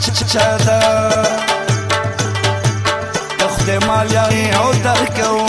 چا ده د خدای مالیه او درکوم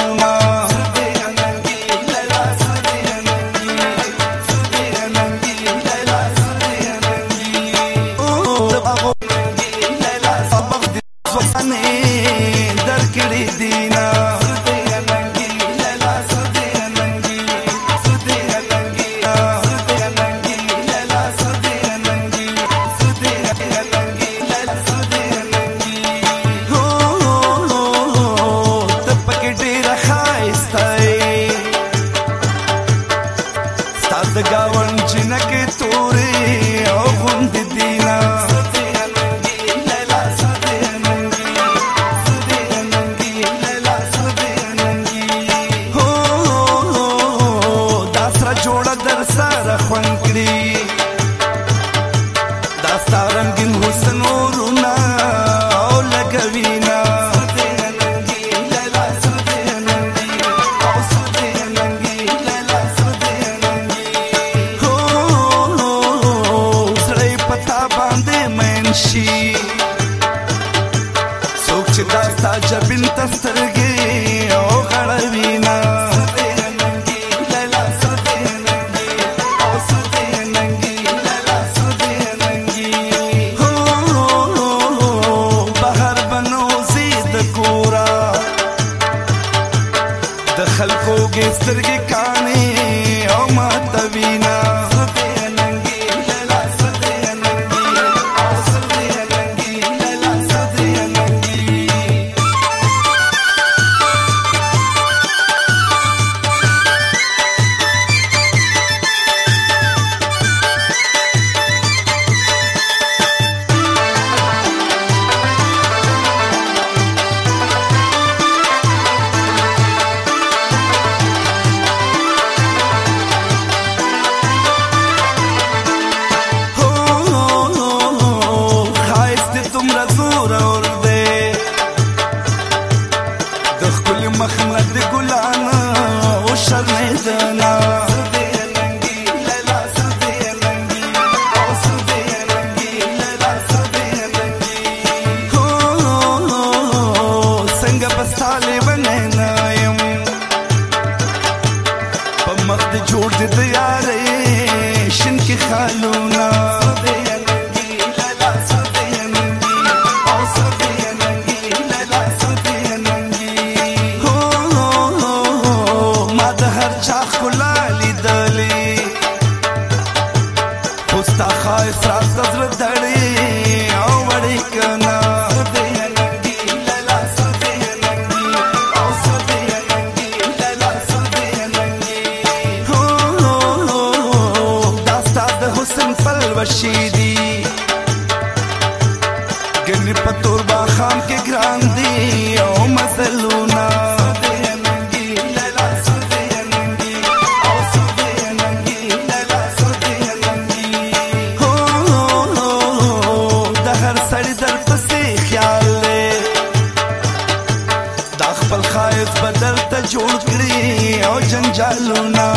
خایف بدل ته جوړ کړی او جنجالونه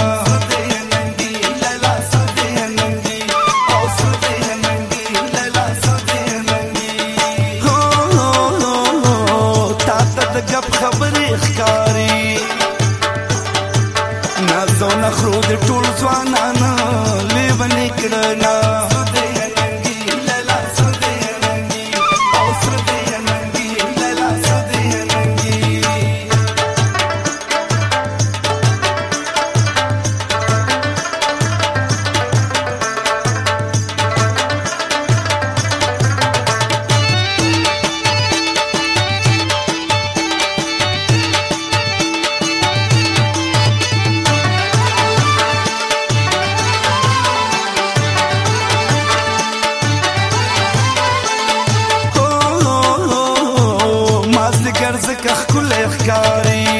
ښکاری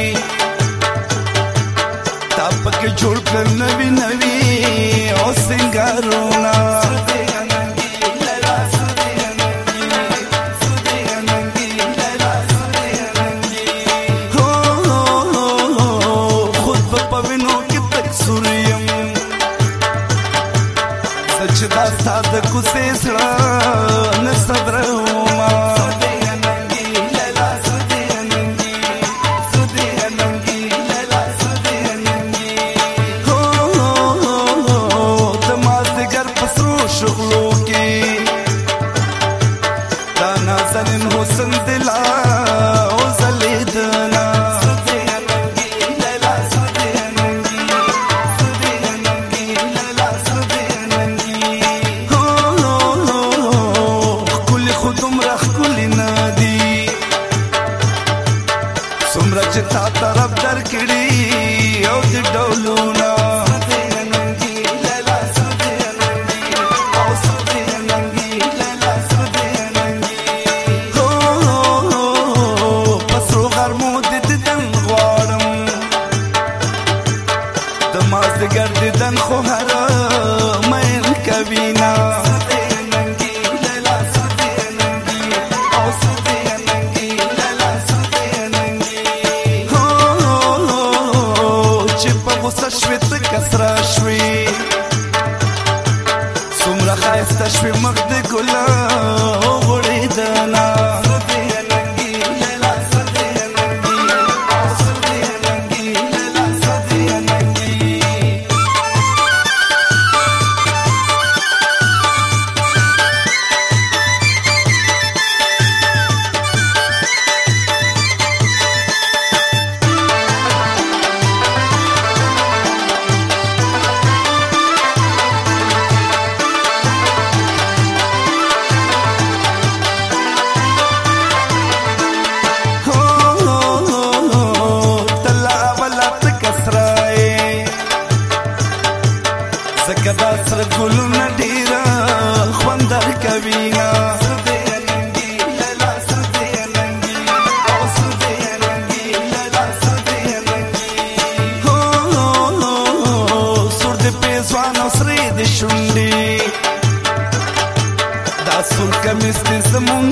تاپک جوړ کړ نوی نوی او سنگارونا ستا د کوڅې سره نه صبر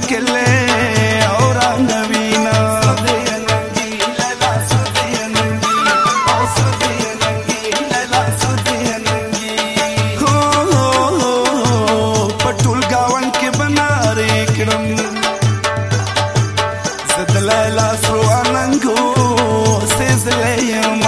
ಕೆಲ್ಲೆ ಅವರ ನವೀನ पटुल गावन के बना रे किरम सदलैला सो अनंगो से जलयम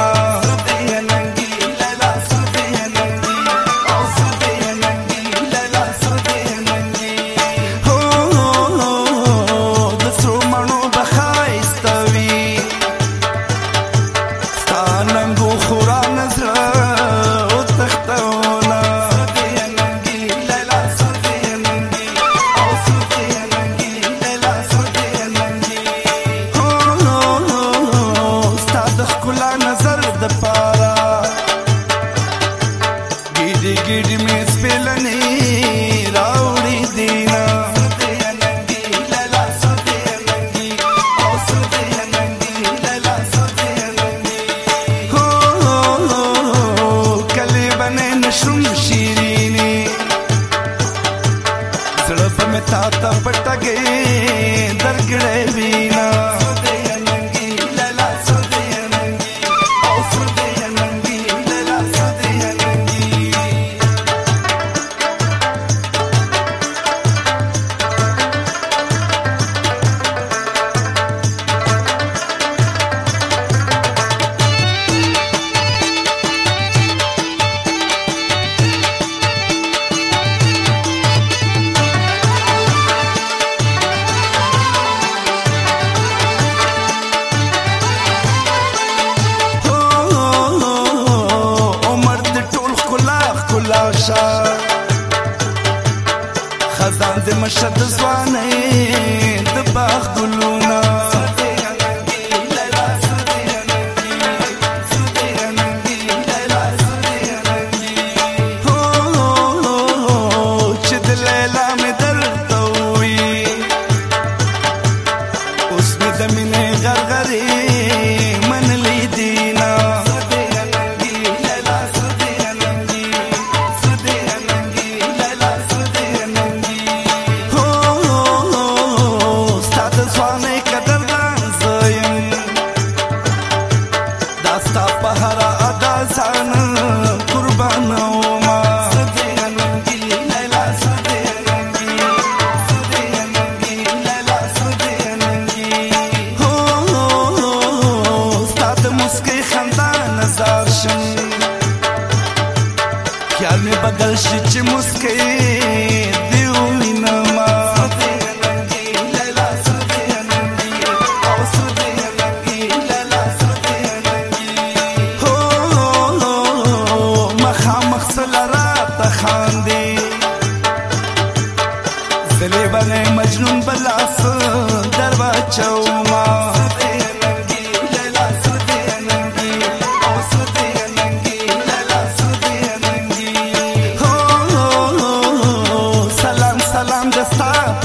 Lo fue metada așa te zvoane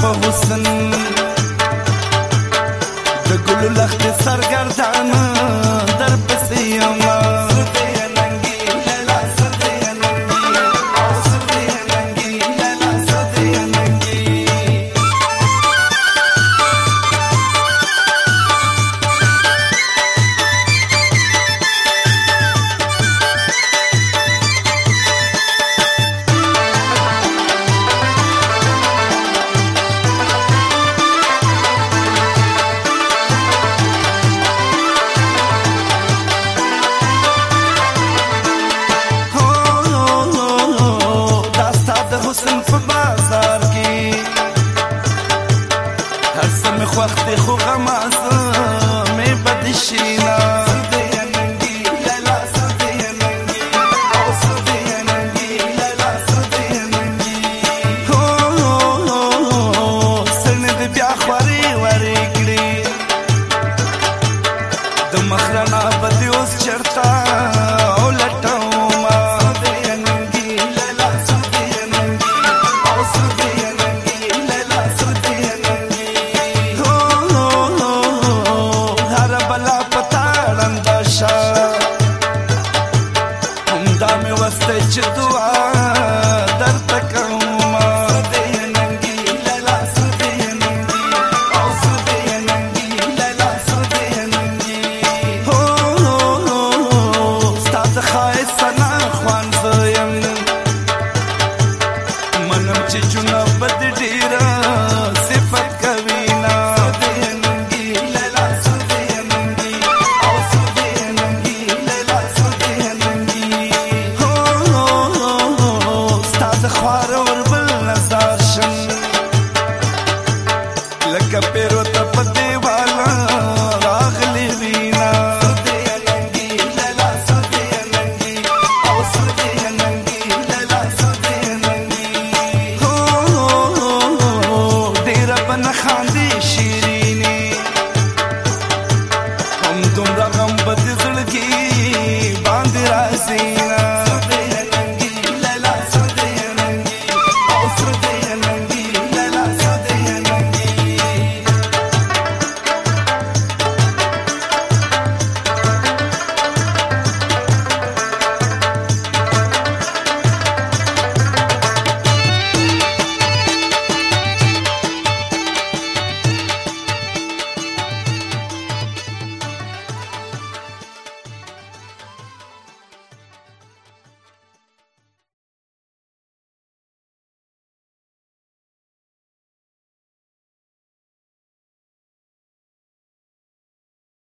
पहुसन